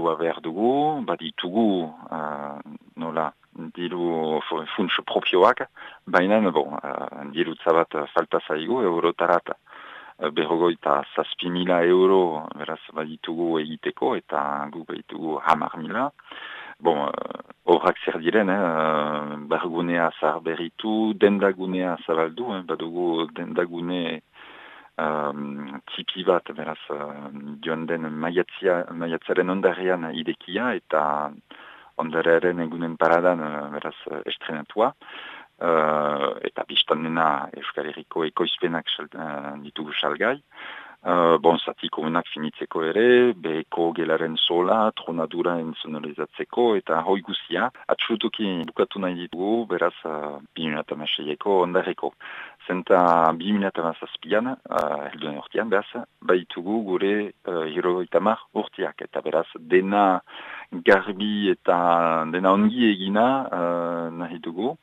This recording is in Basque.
dirua behar dugu, baditugu uh, nola diru funts propioak, baina bon, uh, diru zabat falta zaigu, eurotarat uh, berrogoita zazpi mila euro beraz baditugu egiteko eta gu baditugu hamar mila. Bon, uh, obrak zer diren, eh, uh, bargunea zahar berritu, dendagunea zabaldu, eh, badugu dendagune um, tipi bat, beraz, uh, joan den maiatzaren ondarean idekia eta ondarearen egunen paradan, uh, beraz, estrenatua. Uh, eta biztan dena Euskal Herriko ekoizpenak uh, ditugu salgai. Uh, bon, zatiko unak finitzeko ere, beheko gelaren sola, tronadura enzonalizatzeko, eta hoi guzia, atxutuki bukatu nahi ditugu, beraz, uh, 2008ko ondareko. Zenta 2008an, uh, helduen urtean, beraz, baitugu gure uh, hiro itamar urteak, eta beraz, dena garbi eta dena ongi egina uh, nahi dugu.